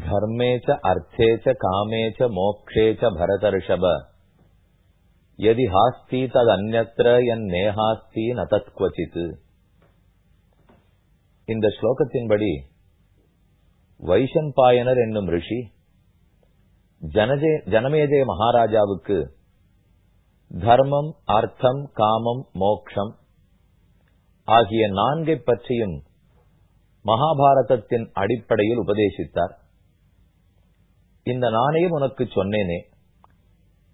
धर्मे च अर्थे च कामे च मोक्षे च भरतर्षभ यदि हास्ति तदन्यत्र यन्नेहास्ति न तत्क्वचित् இந்த ஸ்லோகத்தின்படி வைசம்பாயனர் என்னும் ரிஷி ஜனஜே ஜனமேஜய மகாராஜாவுக்கு தர்மம் அர்த்தம் காமம் மோக்ஷம் ஆகிய நான்கை பற்றியும் மகாபாரதத்தின் அடிப்படையில் உபதேசித்தார் இந்த நாணயம் உனக்கு சொன்னேனே.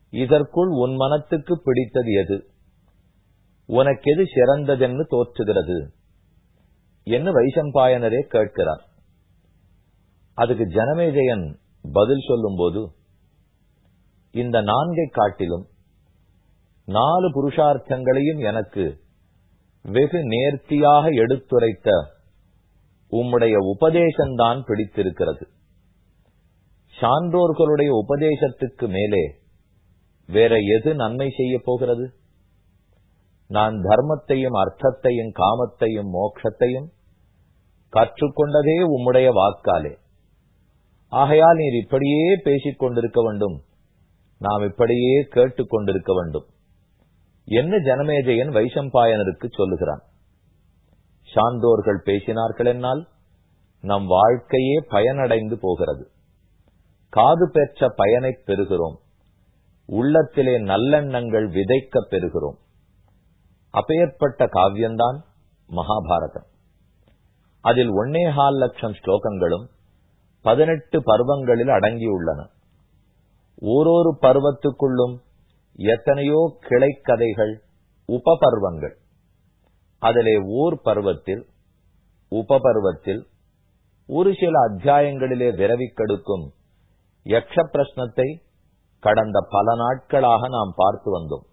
இதற்குள் உன் மனத்துக்கு பிடித்தது எது? உனக்கெது சிறந்ததென்று தோற்றுகிறது? என்று வைசம்பாயனரே கேட்கிறார். அதுக்கு ஜனமேஜயன் பதில் சொல்லும்போது இந்த நான்கை காட்டிலும் நாலு புருஷார்த்தங்களையும் எனக்கு வெகு நேர்த்தியாக எடுத்துரைத்த உம்முடைய உபதேசம்தான் பிடித்திருக்கிறது. சான்றோர்களுடைய உபதேசத்துக்கு மேலே வேற எது நன்மை செய்ய போகிறது? நான் தர்மத்தையும் அர்த்தத்தையும் காமத்தையும் மோட்சத்தையும் கற்றுக்கொண்டதே உம்முடைய வாக்காலே. ஆகையால் நீர் இப்படியே பேசிக் கொண்டிருக்க வேண்டும். நாம் இப்படியே கேட்டுக்கொண்டிருக்க வேண்டும். என்ன ஜனமேஜயன் வைசம்பாயனருக்கு சொல்லுகிறான்? சான்றோர்கள் பேசினார்கள் என்னால் நம் வாழ்க்கையே பயனடைந்து போகிறது. காது பெற்ற பயனை பெறுகிறோம். உள்ளத்திலே நல்லெண்ணங்கள் விதைக்க பெறுகிறோம். அப்பேற்பட்ட காவியம்தான் மகாபாரதம். அதில் ஒன்னேகால் லட்சம் ஸ்லோகங்களும் பதினெட்டு பருவங்களில் அடங்கியுள்ளன. ஓரொரு பருவத்துக்குள்ளும் எத்தனையோ கிளைக்கதைகள் உபபர்வங்கள். அதிலே ஓர் பருவத்தில் உபபர்வத்தில் ஒரு சில அத்தியாயங்களிலே விரவிக்கெடுக்கும் யக்ஷ பிரஷ்னத்தை கடந்த பல நாட்களாக நாம் பார்த்து வந்தோம்.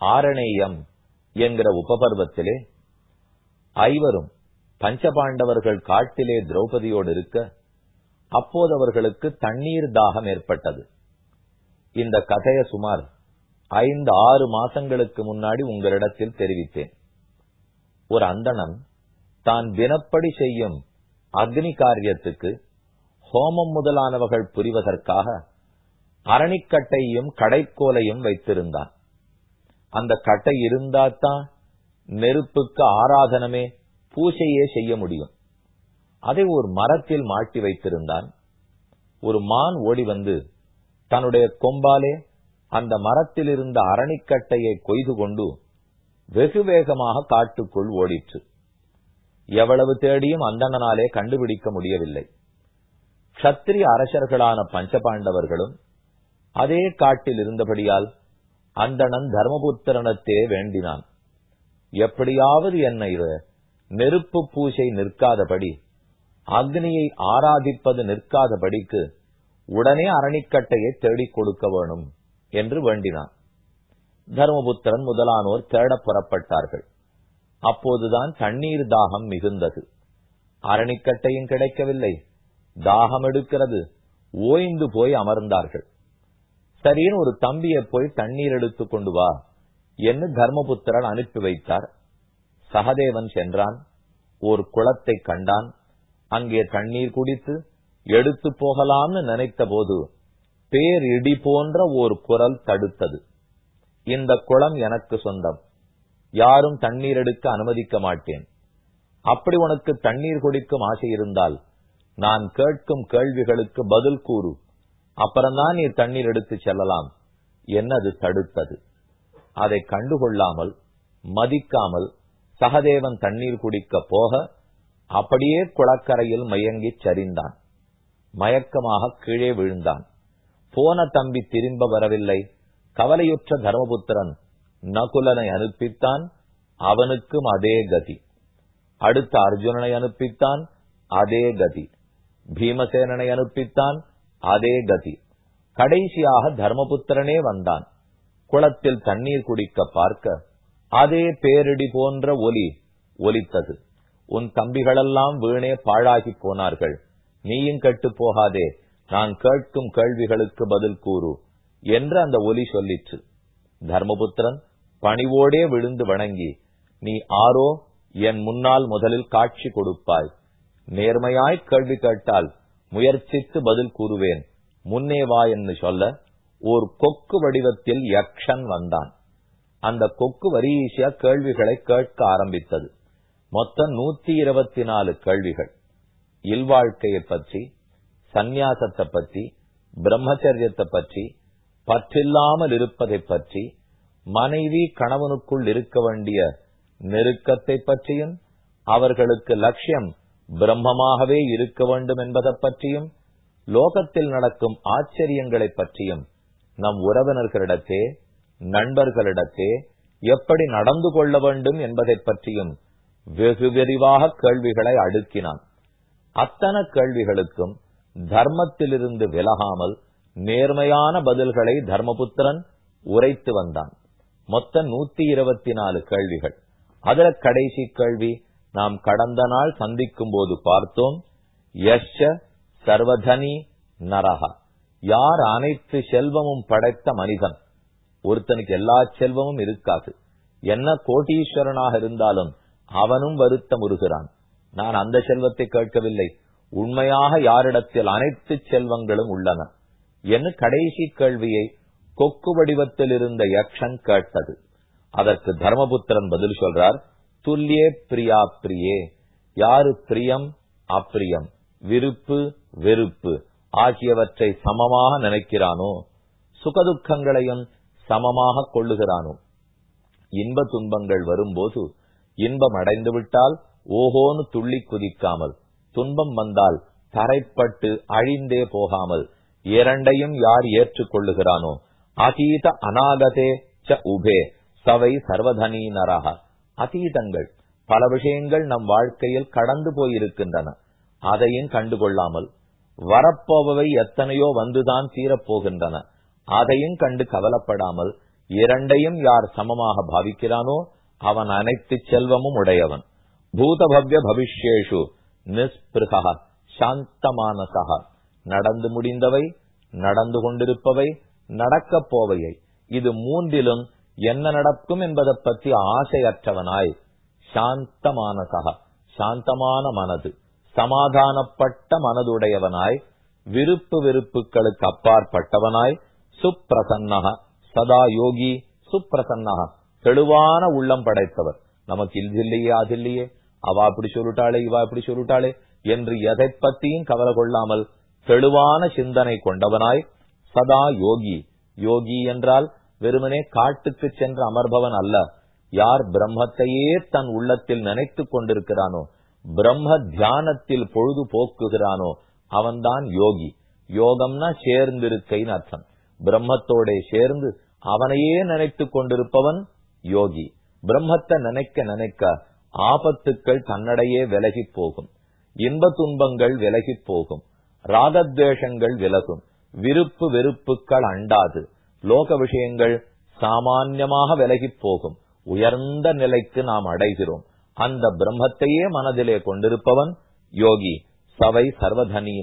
ஆரணேயம் என்கிற உபபர்வத்திலே ஐவரும் பஞ்சபாண்டவர்கள் காட்டிலே திரௌபதியோடு இருக்க அப்போது அவர்களுக்கு தண்ணீர் தாகம் ஏற்பட்டது. இந்த கதையை சுமார் ஐந்து ஆறு மாசங்களுக்கு முன்னாடி உங்களிடத்தில் தெரிவித்தேன். ஒரு அந்தணன் தான் தினப்படி செய்யும் அக்னி காரியத்துக்கு ஹோமம் முதலானவர்கள் புரிவதற்காக அரணிக்கட்டையும் கடைக்கோலையும் வைத்திருந்தான் அந்த கட்டை இருந்தாத்தான் நெருப்புக்கு ஆராதனமே பூஜையே செய்ய முடியும். அதை ஒரு மரத்தில் மாட்டி வைத்திருந்தான். ஒரு மான் ஓடி வந்து தன்னுடைய கொம்பாலே அந்த மரத்தில் இருந்த அரணிக்கட்டையை கொய்து கொண்டு வெகு வேகமாக காட்டுக்குள் ஓடிற்று. எவ்வளவு தேடியும் அந்தணனாலே கண்டுபிடிக்க முடியவில்லை. க்ஷத்திரிய அரசர்களான பஞ்சபாண்டவர்களும் அதே காட்டில் இருந்தபடியால் அந்தணன் தர்மபுத்திரனத்தே வேண்டினான். எப்படியாவது என்னை நெருப்பு பூசை நிற்காதபடி அக்னியை ஆராதிப்பது நிற்காதபடிக்கு உடனே அரணிக்கட்டையை தேடிக் கொடுக்க வேணும் என்று வேண்டினான். தர்மபுத்திரன் முதலானோர் தேட புறப்பட்டார்கள். அப்போதுதான் தண்ணீர் தாகம் மிகுந்தது. அரணிக்கட்டையும் கிடைக்கவில்லை. தாகம் எடுக்கிறது ஓய்ந்து போய் அமர்ந்தார்கள். சரின்னு ஒரு தம்பியை போய் தண்ணீர் எடுத்து கொண்டு வா என்று தர்மபுத்திரன் அனுப்பி வைத்தார். சகதேவன் சென்றான். ஒரு குளத்தை கண்டான். அங்கே தண்ணீர் குடித்து எடுத்து போகலாம்னு நினைத்த போது பேர் இடி போன்ற ஒரு குரல் தடுத்தது. இந்த குளம் எனக்கு சொந்தம். யாரும் தண்ணீர் எடுக்க அனுமதிக்க மாட்டேன். அப்படி உனக்கு தண்ணீர் குடிக்கும் ஆசை இருந்தால் நான் கேட்கும் கேள்விகளுக்கு பதில் கூறு. அப்புறம்தான் நீ தண்ணீர் எடுத்து செல்லலாம். என்னது தடுத்தது? அதை கண்டுகொள்ளாமல் மதிக்காமல் சகதேவன் தண்ணீர் குடிக்க போக அப்படியே குளக்கரையில் மயங்கிச் சரிந்தான். மயக்கமாக கீழே விழுந்தான். போன தம்பி திரும்ப வரவில்லை. கவலையுற்ற தர்மபுத்திரன் நகுலனை அனுப்பித்தான். அவனுக்கும் அதே கதி. அடுத்த அர்ஜுனனை அனுப்பித்தான். அதே கதி. பீமசேனனை அனுப்பித்தான் அதே கதி. கடைசியாக தர்மபுத்திரனே வந்தான். குளத்தில் தண்ணீர் குடிக்க பார்க்க அதே பேரிடி போன்ற ஒலி ஒலித்தது. உன் தம்பிகளெல்லாம் வீணே பாழாகி போனார்கள். நீயும் கட்டு போகாதே. நான் கேட்கும் கேள்விகளுக்கு பதில் கூறு என்று அந்த ஒலி சொல்லிற்று. தர்மபுத்திரன் பணிவோடே விழுந்து வணங்கி நீ ஆரோ என் முன்னால் முதலில் காட்சி கொடுப்பாய். நேர்மையாய் கேள்வி கேட்டால் முயற்சித்து பதில் கூறுவேன். முன்னே வா என்று சொல்ல ஓர் கொக்கு வடிவத்தில் யக்ஷன் வந்தான். அந்த கொக்கு வரிசையா கேள்விகளை கேட்க ஆரம்பித்தது. மொத்தம் நூத்தி இருபத்தி நாலு கேள்விகள். இல்வாழ்க்கையை பற்றி சந்நியாசத்தை பற்றி பிரம்மச்சரியத்தை பற்றி பற்றில்லாமல் இருப்பதை பற்றி மனைவி கணவனுக்குள் இருக்க வேண்டிய நெருக்கத்தை பற்றியும் அவர்களுக்கு லட்சியம் பிரம்மமாகவே இருக்க வேண்டும் என்பதை பற்றியும் லோகத்தில் நடக்கும் ஆச்சரியங்களை பற்றியும் நம் உறவினர்களிடத்தே நண்பர்களிடத்தே எப்படி நடந்து கொள்ள வேண்டும் என்பதை பற்றியும் வெகு விரிவாக கேள்விகளை அடுக்கினான். அத்தனை கேள்விகளுக்கும் தர்மத்திலிருந்து விலகாமல் நேர்மையான பதில்களை தர்மபுத்திரன் உரைத்து வந்தான். மொத்தம் நூத்தி இருபத்தி நாலு கேள்விகள். அதுல கடைசி கேள்வி நாம் கடந்த நாள் சந்திக்கும் போது பார்த்தோம் யஷ சர்வதனி நரகா யார் அனைத்து செல்வமும் படைத்த மனிதன்? ஒருத்தனுக்கு எல்லா செல்வமும் இருக்காது. என்ன கோட்டீஸ்வரனாக இருந்தாலும் அவனும் வருத்தம் உருகிறான் நான் அந்த செல்வத்தை கேட்கவில்லை. உண்மையாக யாரிடத்தில் அனைத்து செல்வங்களும் உள்ளன? என்று கடைசி கேள்வியை கொக்கு வடிவத்தில் இருந்த யக்ஷன் கேட்டது. அதற்கு தர்மபுத்திரன் பதில் சொல்றார் துல்லியே பிரியா பிரியே யாரு பிரியம்? அப்பிரியம் விருப்பு வெறுப்பு. ஆகியவற்றை சமமாக நினைக்கிறானோ சுகதுக்கங்களையும் சமமாக கொள்ளுகிறானோ. இன்ப துன்பங்கள் வரும்போது இன்பம் அடைந்து விட்டால் ஓஹோன்னு துள்ளி குதிக்காமல் துன்பம் வந்தால் தரைப்பட்டு அழிந்தே போகாமல் இரண்டையும் யார் ஏற்றுக்கொள்ளுகிறானோ அதீத அநாகதே ச உபே சவை சர்வதனீனராக அதீதங்கள். பல விஷயங்கள் நம் வாழ்க்கையில் கடந்து போயிருக்கின்றன. அதையும் கண்டுகொள்ளாமல் வரப்போபவை எத்தனையோ வந்துதான் தீரப்போகின்றன. அதையும் கண்டு கவலைப்படாமல் இரண்டையும் யார் சமமாக பாவிக்கிறானோ அவன் அனைத்து செல்வமும் உடையவன். பூதபவ்ய பவிஷ்யேஷு நிஸ்பிருகா சாந்தமானசகா. நடந்து முடிந்தவை நடந்து கொண்டிருப்பவை நடக்கப் போவையை இது மூன்றிலும் என்ன நடக்கும் என்பதை பற்றி ஆசையற்றவனாய் சாந்தமானசகா சாந்தமான மனது சமாதானப்பட்ட மனதுடையவனாய் விருப்பு வெறுப்புகளுக்கு அப்பாற்பட்டவனாய் சுப்பிரசன்னக சதா யோகி சுப்பிரசன்னக தெளிவான உள்ளம் படைத்தவர். நமக்கு இல்லையே அது இல்லையே அவ அப்படி சொல்லிட்டாளே இவா இப்படி சொல்லிட்டாளே என்று எதை பத்தியும் கவலை கொள்ளாமல் தெளிவான சிந்தனை கொண்டவனாய் சதா யோகி யோகி என்றால் வெறுமனே காட்டுக்கு சென்று அமர்பவன் அல்ல. யார் பிரம்மத்தையே தன் உள்ளத்தில் நினைத்துக் கொண்டிருக்கிறானோ பிரம்ம தியானத்தில் பொழுது போக்குகிறானோ அவன்தான் யோகி. யோகம்னா சேர்ந்திருக்கைன்னு அர்த்தம். பிரம்மத்தோட சேர்ந்து அவனையே நினைத்து கொண்டிருப்பவன் யோகி. பிரம்மத்தை நினைக்க நினைக்க ஆபத்துக்கள் தன்னடையே விலகி போகும். இன்ப துன்பங்கள் விலகி போகும். ராகத்வேஷங்கள் விலகும். விருப்பு வெறுப்புகள் அண்டாது. லோக விஷயங்கள் சாமான்யமாக விலகி போகும் உயர்ந்த நிலைக்கு நாம் அடைகிறோம். அந்த பிரம்மத்தையே மனதிலே கொண்டிருப்பவன் யோகி சவை சர்வதனி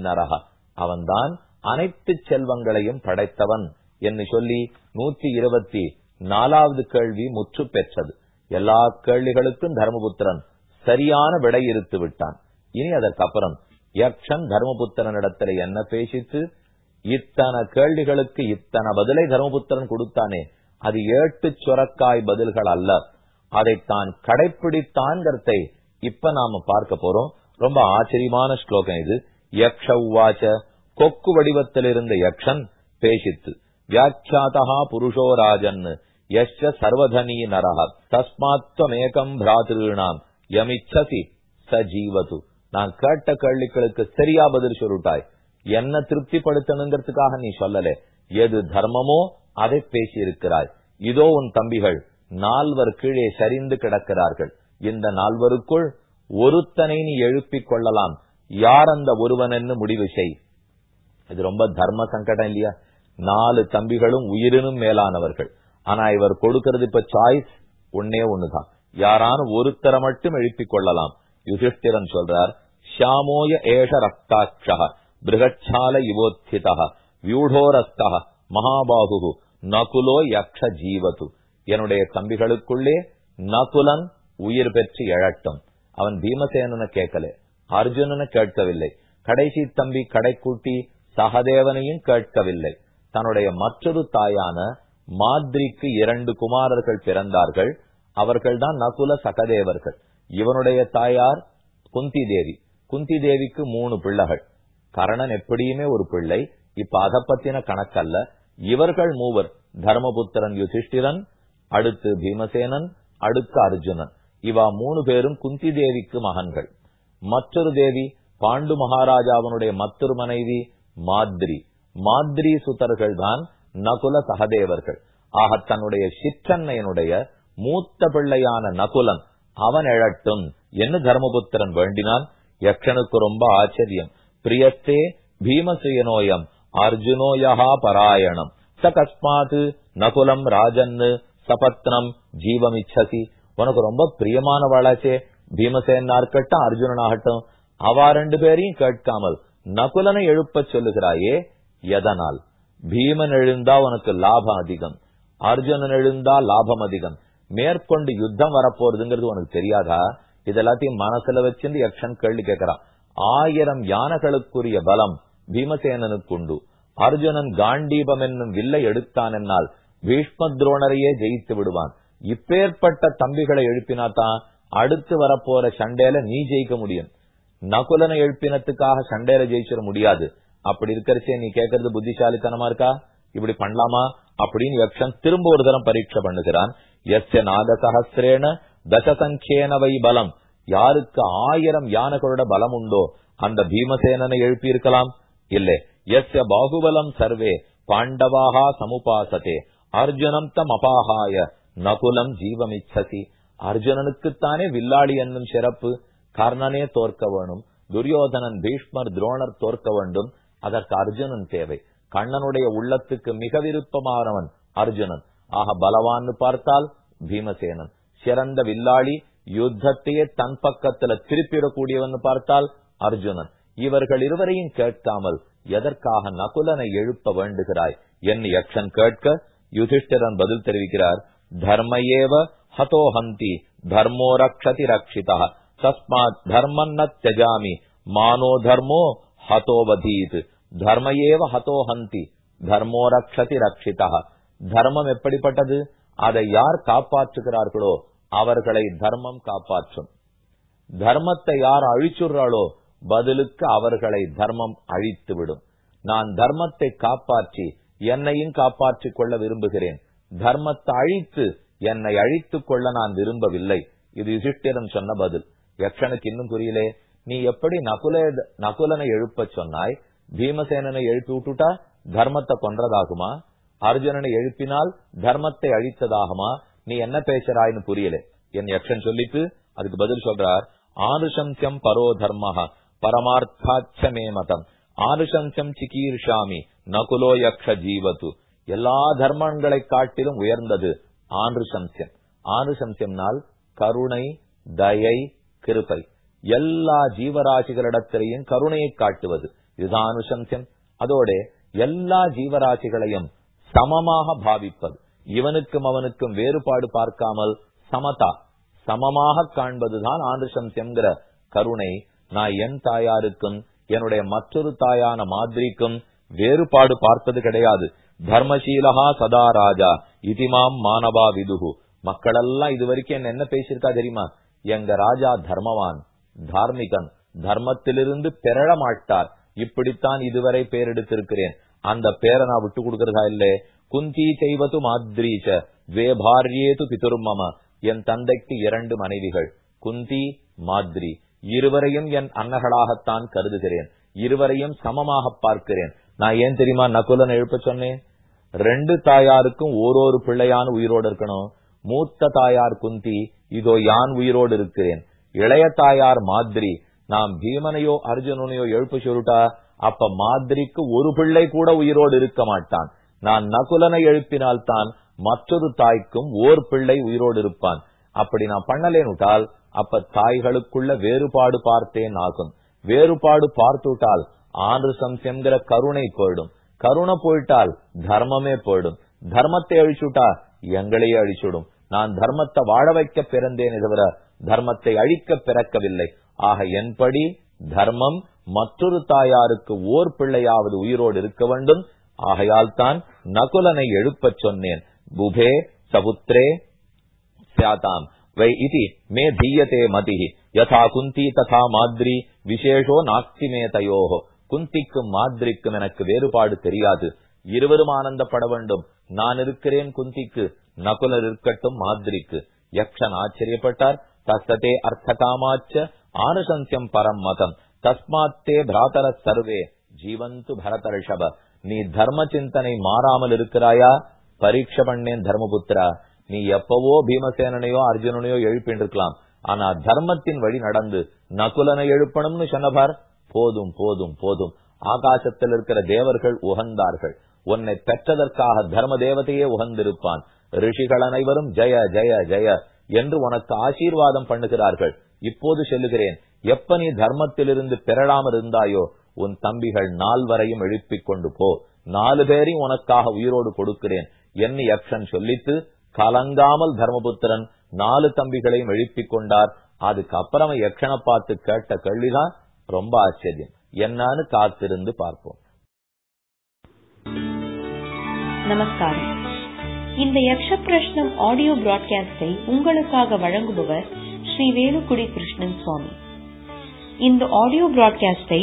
அவன்தான் அனைத்து செல்வங்களையும் படைத்தவன் என்று சொல்லி நூத்தி இருபத்தி நாலாவது கேள்வி முற்று பெற்றது. எல்லா கேள்விகளுக்கும் தர்மபுத்திரன் சரியான விடை இருத்து விட்டான். இனி அதற்கப்புறம் யக்ஷன் தர்மபுத்திரனிடத்துல என்ன பேசித்து இத்தனை கேள்விகளுக்கு இத்தனை பதிலை தர்மபுத்திரன் கொடுத்தானே. அது ஏட்டு சுரக்காய் பதில்கள் அல்ல. அதை தான் கடைப்பிடித்தான்கிறதை இப்ப நாம பார்க்க போறோம். ரொம்ப ஆச்சரியமான ஸ்லோகம் இது. யக்ஷ உவாச்ச கொக்கு வடிவத்தில் இருந்த யக்ஷன் பேசித்து வியாக்கியாதா புருஷோ ராஜன் யஷ சர்வதனி நரஹ. தஸ்மாத்வமேகம் பிராதிருணாம் யமிச்சசி ச ஜீவது. நான் கேட்ட கேள்விகளுக்கு சரியா பதில் சொல்லிட்டாய். என்ன திருப்திப்படுத்தணுங்கிறதுக்காக நீ சொல்லல. எது தர்மமோ அதை பேசியிருக்கிறாய். இதோ உன் தம்பிகள் நால்வர் கீழே சரிந்து கிடக்கிறார்கள். இந்த நால்வருக்குள் ஒருத்தனை நீ எழுப்பிக் கொள்ளலாம். யார் அந்த ஒருவன் என்று முடிவு செய். இது ரொம்ப தர்ம சங்கடம் இல்லையா? நாலு தம்பிகளும் உயிரினும் மேலானவர்கள். ஆனா இவர் கொடுக்கிறது இப்ப சாய்ஸ் ஒன்னே ஒண்ணுதான். யாரான ஒருத்தரை மட்டும் எழுப்பிக் கொள்ளலாம். யுதிஷ்டிரன் சொல்றார் ஷாமோய ஏஷ ரக்தாட்சக பிருகச்சால யுவோத்திதா வியூடோரஸ்தா மகாபாகு நகுலோ யக்ஷ ஜீவது என்னுடைய தம்பிகளுக்குள்ளே நகுலன் உயிர் பெற்று எழட்டும். அவன் பீமசேனனை கேட்கல. அர்ஜுனனை கேட்கவில்லை. கடைசி தம்பி கடைக்குட்டி சகதேவனையும் கேட்கவில்லை. தன்னுடைய மற்றொரு தாயான மாத்ரிக்கு இரண்டு குமாரர்கள் பிறந்தார்கள். அவர்கள்தான் நகுல சகதேவர்கள். இவனுடைய தாயார் குந்தி தேவி குந்தி தேவிக்கு மூணு பிள்ளைகள். கரணன் எப்படியுமே ஒரு பிள்ளை. இப்ப அதை பத்தின கணக்கல்ல. இவர்கள் மூவர் தர்மபுத்திரன் யுதிஷ்டிரன் அடுத்து பீமசேனன் அடுத்து அர்ஜுனன். இவா மூணு பேரும் குந்தி தேவிக்கு மகன்கள். மற்றொரு தேவி பாண்டு மகாராஜாவனுடைய மற்றொரு மனைவி மாத்ரி. மாத்ரி சுதர்கள் தான் நகுல சகதேவர்கள். ஆக தன்னுடைய சிற்றன்னையனுடைய மூத்த பிள்ளையான நகுலன் அவன் எழட்டும் என்று தர்மபுத்திரன் வேண்டினான். யக்ஷனுக்கு ரொம்ப ஆச்சரியம். பிரியத்தே பீமசேனோயம் அர்ஜுனோயா பராயணம் ச கஸ்மாத் நகுலம் ராஜன்னு சபத்னம் ஜீவமிச்சசி உனக்கு ரொம்ப பிரியமானவளாச்சே பீமசேனா இருக்கட்டும் அர்ஜுனனாகட்டும் அவா ரெண்டு பேரையும் கேட்காமல் நகுலனை எழுப்ப சொல்லுகிறாயே எதனால்? பீமன் எழுந்தா உனக்கு லாபம் அதிகம்। அர்ஜுனன் எழுந்தா லாபம் அதிகம்। மேற்கொண்டு யுத்தம் வரப்போறதுங்கிறது உனக்கு தெரியாதா? இதெல்லாத்தையும் மனசுல வச்சிருந்து யக்ஷன் கேள்வி கேட்கிறான். ஆயிரம் யானைகளுக்குரிய பலம் பீமசேனனுக்கு உண்டு அர்ஜுனன் காண்டீபம் என்னும் வில்லை எடுத்தான் என்னால் பீஷ்ம துரோணரையே ஜெயித்து விடுவான். இப்பேற்பட்ட தம்பிகளை எழுப்பினாதான் அடுத்து வரப்போற சண்டையில நீ ஜெயிக்க முடியும். நகுலனை எழுப்பினத்துக்காக சண்டையில ஜெயிச்சிட முடியாது. அப்படி இருக்கிறச்சே நீ கேட்கறது புத்திசாலித்தனமா இருக்கா? இப்படி பண்ணலாமா? அப்படின்னு யக்ஷன் திரும்ப ஒரு தரம் பரீட்சை பண்ணுகிறான். எஸ் நாத சகசிரேன தசசங்கேன வை பலம். யாருக்கு ஆயிரம் யானைகளோட பலம் உண்டோ அந்த பீமசேனனை எழுப்பியிருக்கலாம்? இல்லை. எஸ்ய பாகுபலம் சர்வே பாண்டவாகா சமுபாசதே. அர்ஜுனம் தம் அபாகாய நகுலம் ஜீவமிச்சசி. அர்ஜுனனுக்குத்தானே வில்லாளி என்னும் சிறப்பு. கர்ணனே தோற்க வேணும். துரியோதனன் பீஷ்மர் துரோணர் தோற்க வேண்டும். அதற்கு அர்ஜுனன் தேவை. கண்ணனுடைய உள்ளத்துக்கு மிக விருப்பமானவன் அர்ஜுனன். ஆக பலவான்னு பார்த்தால் பீமசேனன். சிறந்த வில்லாளி யுத்தத்தையே தன் பக்கத்துல திருப்பிடக்கூடியவன் பார்த்தால் அர்ஜுனன். இவர்கள் இருவரையும் கேட்காமல் எதற்காக நகுலனை எழுப்ப வேண்டுகிறாய்? என் யக்ஷன் கேட்க யுதிஷ்டிரன் பதில் தெரிவிக்கிறார். தர்மயேவ ஹதோ ஹந்தி தர்மோ ரக்ஷதி ரக்ஷிதா தஸ்மாத் தர்மன்ன தியஜாமி மானோ தர்மோ ஹதோவதீத் தர்மயேவ ஹதோ ஹந்தி தர்மோ ரக்ஷதி ரக்ஷிதா தர்மம் எப்படிப்பட்டது அதை யார் காப்பாற்றுகிறார்களோ அவர்களை தர்மம் காப்பாற்றும். தர்மத்தை யார் அழிச்சுறாளோ பதிலுக்கு அவர்களை தர்மம் அழித்து விடும் நான் தர்மத்தை காப்பாற்றி என்னையும் காப்பாற்றிக் கொள்ள விரும்புகிறேன். தர்மத்தை அழித்து என்னை அழித்துக் கொள்ள நான் விரும்பவில்லை. இது யுதிஷ்டிரன் சொன்ன பதில். யக்ஷனுக்கு இன்னும் புரியலே நீ எப்படி நகுல நகுலனை எழுப்ப சொன்னாய்? பீமசேனனை எழுப்பி விட்டுட்டா தர்மத்தை கொன்றதாகுமா? அர்ஜுனனை எழுப்பினால் தர்மத்தை அழித்ததாகுமா? நீ என்ன பேசுறாய்னு புரியல. என் யக்ஷன் சொல்லிட்டு அதுக்கு பதில் சொல்றார் ஆனுஷந்தியம் பரோ தர்மஹ பரமார்த்தாச்சமே மதம். ஆனுஷந்தியம் சிகீர்ஷாமி நகுலோ யக்ஷ ஜீவத்து எல்லா தர்மங்களை காட்டிலும் உயர்ந்தது ஆனுஷந்தியம் ஆனுஷந்தியம்னால் கருணை தயை கிருபை. எல்லா ஜீவராசிகளிடத்திலையும் கருணையை காட்டுவது. இதுதான் அனுசம்சம் அதோட எல்லா ஜீவராசிகளையும் சமமாக பாவிப்பது. இவனுக்கும் அவனுக்கும் வேறுபாடு பார்க்காமல் சமதா சமமாக காண்பதுதான் ஆனுசந்தியம்ங்கிற கருணை. நான் என் தாயாருக்கும் என்னுடைய மற்றொரு தாயான மாதிரிக்கும் வேறுபாடு பார்ப்பது கிடையாது. தர்மசீலகா சதா ராஜா இதிமாம் மானவா விதுகு மக்களெல்லாம் இது வரைக்கும் என்ன பேசியிருக்கா தெரியுமா? எங்க ராஜா தர்மவான் தார்மிகன் தர்மத்திலிருந்து பெறழ மாட்டார். இப்படித்தான் இதுவரை பேரெடுத்திருக்கிறேன். அந்த பேரை நான் விட்டு கொடுக்கறதா இல்லே குந்தி செய்வது மாத்ரீச்ச வே பாரியேது பிதுர்மம என் தந்தைக்கு இரண்டு மனைவிகள் குந்தி மாத்ரி. இருவரையும் என் அன்னகளாகத்தான் கருதுகிறேன். இருவரையும் சமமாக பார்க்கிறேன். நான் ஏன் தெரியுமா நகுலன் எழுப்ப சொன்னேன்? ரெண்டு தாயாருக்கும் ஓரொரு பிள்ளையான உயிரோடு இருக்கணும். மூத்த தாயார் குந்தி இதோ யான் உயிரோடு இருக்கிறேன். இளைய தாயார் மாதிரி. நாம் பீமனையோ அர்ஜுனனையோ எழுப்பு சொல்லிட்டா அப்ப மாதிரிக்கு ஒரு பிள்ளை கூட உயிரோடு இருக்க மாட்டான். நான் நகுலனை எழுப்பினால்தான் மற்றொரு தாய்க்கும் ஓர் பிள்ளை உயிரோடு இருப்பான். அப்படி நான் பண்ணலேனுட்டால் அப்ப தாய்களுக்குள்ள வேறுபாடு பார்த்தேன் ஆகும். வேறுபாடு பார்த்துட்டால் ஆண்டு சம்சங்கிற கருணை போயிடும். கருணை போயிட்டால் தர்மமே போயிடும். தர்மத்தை அழிச்சுட்டா எங்களையே அழிச்சுடும். நான் தர்மத்தை வாழ வைக்க பிறந்தேனே தவிர தர்மத்தை அழிக்க பிறக்கவில்லை. ஆக என்படி தர்மம் மற்றொரு தாயாருக்கு ஓர் பிள்ளையாவது உயிரோடு இருக்க வேண்டும். ஆகையால் தான் நகுலனை எழுப்பச் சொன்னேன். புபே சபுத்திரே சியாதாம் வை இது மே தீயத்தே மதி யதா குந்தி ததா மாத்ரி விசேஷோ நாஸ்தி மே தயோஹோ. குந்திக்கும் மாத்ரிக்கும் எனக்கு வேறுபாடு தெரியாது. இருவரும் ஆனந்தப்பட வேண்டும். நான் இருக்கிறேன் குந்திக்கு நகுலர் இருக்கட்டும் மாத்ரிக்கு. யக்ஷன் ஆச்சரியப்பட்டார். தஸ்ததே அர்த்தகாமாச்ச ஆனுசந்தியம் பரம் மதம். தஸ்மாத்தே பிராதர சர்வே. ஜீவந்து பரதர்ஷப. நீ தர்ம சிந்தனை மாறாமல் இருக்கிறாயா? பரீட்சை பண்ணேன் தர்மபுத்திரா. நீ எப்பவோ பீமசேனனையோ அர்ஜுனனையோ எழுப்பின் இருக்கலாம் ஆனா தர்மத்தின் வழி நடந்து நகுலனை எழுப்பணும்னு சொன்னபார் போதும் போதும் போதும். ஆகாசத்தில் இருக்கிற தேவர்கள் உகந்தார்கள். உன்னை பெற்றதற்காக தர்ம தேவதையே உகந்திருப்பான். ரிஷிகள் அனைவரும் ஜெய ஜெய ஜெய என்று உனக்கு ஆசீர்வாதம் பண்ணுகிறார்கள். இப்போது சொல்லுகிறேன். எப்ப நீ தர்மத்திலிருந்து பெறலாமல் இருந்தாயோ உன் தம்பிகள் நால்வரையும் எழுப்பிக் கொண்டு போ. நாலு பேரையும் உனக்காக உயிரோடு கொடுக்கிறேன் என்ன யக்ஷன் சொல்லித்து கலங்காமல் தர்மபுத்திரன் நாலு தம்பிகளையும் எழுப்பிக் கொண்டார். அதுக்கப்புறம் யக்ஷனை பார்த்து கேட்ட கேள்விதான் ரொம்ப ஆச்சரியம். என்னன்னு காத்திருந்து பார்ப்போம். நமஸ்காரம். இந்த யக்ஷ பிரஷ்னம் ஆடியோ பிராட்காஸ்டை உங்களுக்காக வழங்குபவர் ஸ்ரீ வேலுக்குடி கிருஷ்ணன் சுவாமி. இந்த ஆடியோ பிராட்காஸ்டை